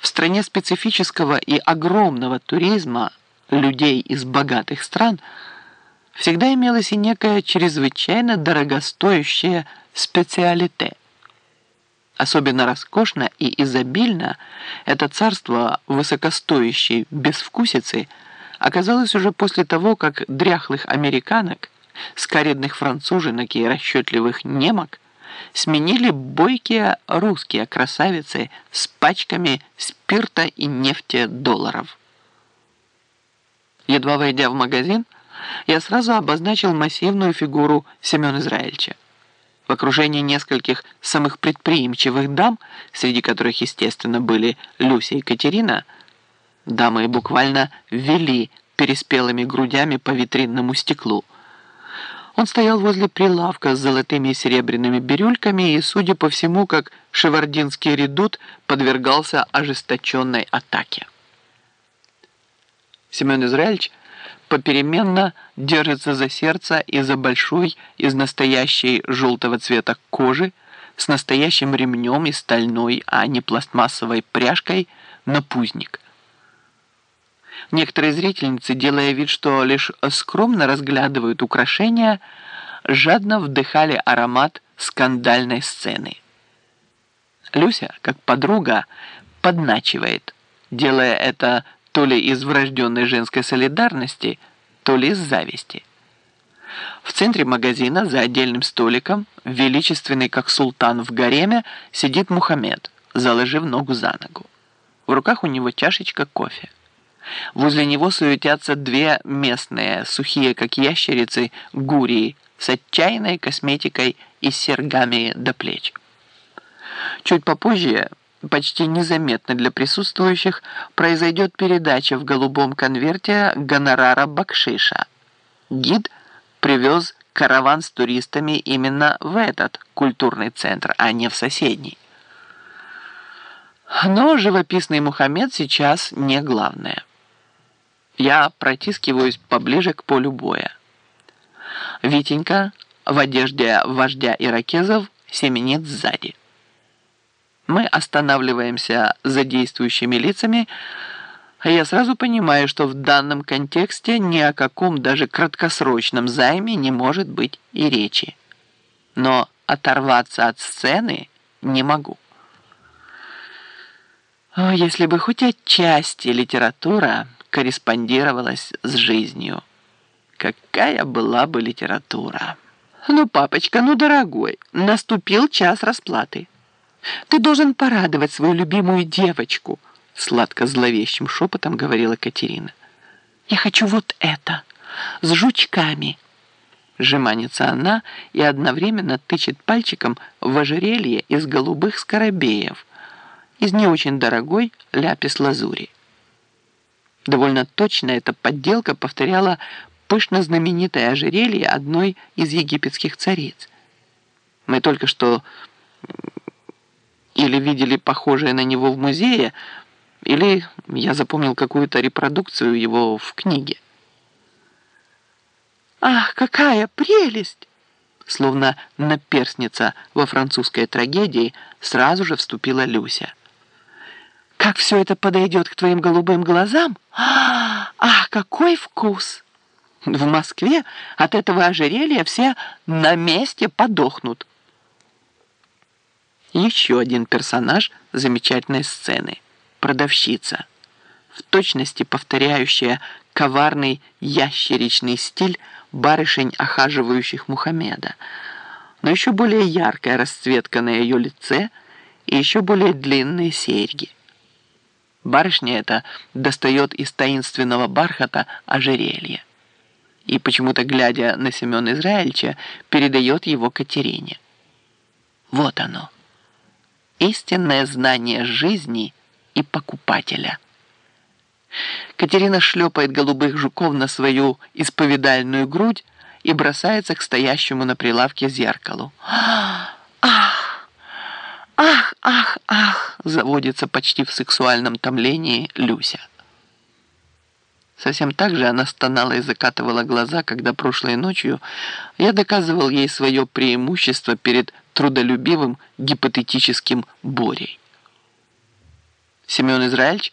В стране специфического и огромного туризма людей из богатых стран всегда имелось и некое чрезвычайно дорогостоящее специалите. Особенно роскошно и изобильно это царство высокостоящей безвкусицы оказалось уже после того, как дряхлых американок, скаредных француженок и расчетливых немок сменили бойкие русские красавицы с пачками спирта и нефти долларов. Едва войдя в магазин, я сразу обозначил массивную фигуру Семена Израильча. В окружении нескольких самых предприимчивых дам, среди которых, естественно, были Люся и Катерина, дамы буквально вели переспелыми грудями по витринному стеклу. Он стоял возле прилавка с золотыми и серебряными бирюльками и, судя по всему, как шевардинский редут, подвергался ожесточенной атаке. Семен Израильевич попеременно держится за сердце и за большой из настоящей желтого цвета кожи с настоящим ремнем и стальной, а не пластмассовой пряжкой на пузник. Некоторые зрительницы, делая вид, что лишь скромно разглядывают украшения, жадно вдыхали аромат скандальной сцены. Люся, как подруга, подначивает, делая это то ли из врожденной женской солидарности, то ли из зависти. В центре магазина за отдельным столиком, величественный как султан в гареме, сидит Мухаммед, заложив ногу за ногу. В руках у него чашечка кофе. Возле него суетятся две местные, сухие как ящерицы, гурии с отчаянной косметикой и сергами до плеч. Чуть попозже почти незаметно для присутствующих произойдет передача в голубом конверте гонорара Бакшиша. Гид привез караван с туристами именно в этот культурный центр, а не в соседний. Но живописный Мухаммед сейчас не главное. Я протискиваюсь поближе к полю боя. Витенька в одежде вождя иракезов семенит сзади. Мы останавливаемся за действующими лицами, а я сразу понимаю, что в данном контексте ни о каком даже краткосрочном займе не может быть и речи. Но оторваться от сцены не могу. О, если бы хоть отчасти литература корреспондировалась с жизнью. Какая была бы литература? Ну, папочка, ну, дорогой, наступил час расплаты. Ты должен порадовать свою любимую девочку, сладко-зловещим шепотом говорила Катерина. Я хочу вот это, с жучками. Жеманится она и одновременно тычет пальчиком в ожерелье из голубых скоробеев, из не очень дорогой ляпис-лазури. Довольно точно эта подделка повторяла пышно знаменитое ожерелье одной из египетских цариц. Мы только что или видели похожее на него в музее, или я запомнил какую-то репродукцию его в книге. «Ах, какая прелесть!» Словно наперстница во французской трагедии сразу же вступила Люся. «Как все это подойдет к твоим голубым глазам? Ах, какой вкус!» В Москве от этого ожерелья все на месте подохнут. Еще один персонаж замечательной сцены – продавщица, в точности повторяющая коварный ящеричный стиль барышень, охаживающих Мухаммеда, но еще более яркая расцветка на ее лице и еще более длинные серьги. Барышня эта достает из таинственного бархата ожерелье и, почему-то глядя на Семена Израильча, передает его Катерине. Вот оно истинное знание жизни и покупателя. Катерина шлепает голубых жуков на свою исповедальную грудь и бросается к стоящему на прилавке зеркалу. «Ах! Ах! Ах! Ах!» Заводится почти в сексуальном томлении Люся. Совсем так же она стонала и закатывала глаза, когда прошлой ночью я доказывал ей свое преимущество перед трудолюбивым гипотетическим Борей. Семен Израильевич